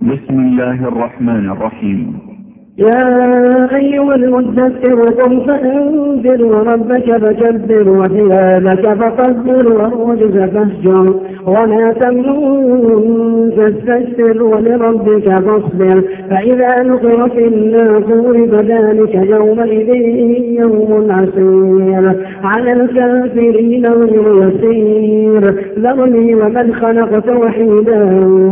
بسم الله الرحمن الرحيم. يا أيها المدثر قم فأنذر وربك فكبر وثيابك فطهر والرجز فاهجر ولا تمنن تستكثر ولربك فاصبر. فإذا نقر في الناقور فذلك يومئذ يوم عسير. على الكافرين غير يسير ذرني ومن خلقت وحيدا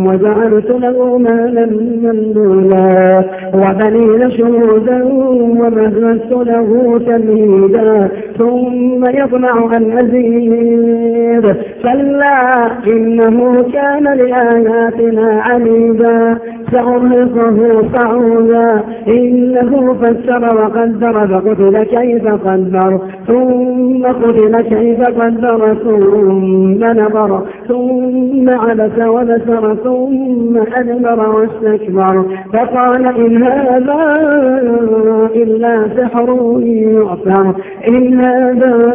وجعلت له مالا ممدودا. وبنين شهودا ومهدت له تمهيدا. ثم يطمع أن أزيد. كلا إنه كان لآياتنا عنيدا. سأرهقه صعودا. إنه فسر وقدر فقتل كيف قدر. ثم قتل كيف قدر ثم نظر ثم عبس ونسر ثم أدبر واستكبر. فقال إن هذا إلا سحر يؤثر إن هذا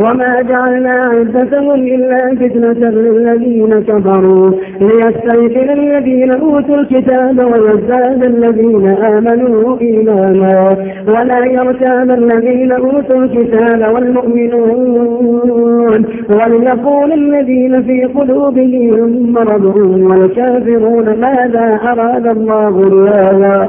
وما جعلنا عدتهم إلا فتنة للذين كفروا ليستيقن الذين أوتوا الكتاب ويزداد الذين آمنوا إيمانا ولا يرتاب الذين أوتوا الكتاب والمؤمنون وليقول الذين في قلوبهم مرض والكافرون ماذا أراد الله بهذا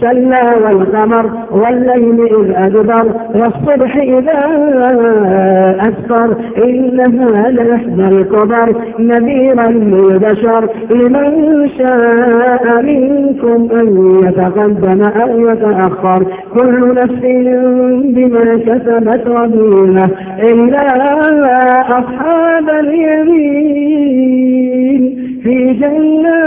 كلا والقمر والليل إذ أدبر والصبح إذا أسفر إنها لإحدى الكبر نذيرا للبشر لمن شاء منكم أن يتقدم أو يتأخر كل نفس بما كسبت رهينة إلا أصحاب اليمين في جنات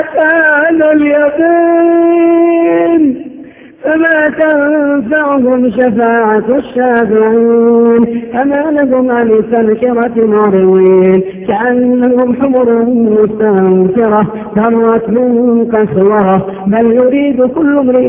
أتانا اليقين. فما تنفعهم شفاعة الشافعين أما لهم عن التذكرة معرضين كأنهم حمر مستنفرة فرت من قسورة. بل يريد كل امرئ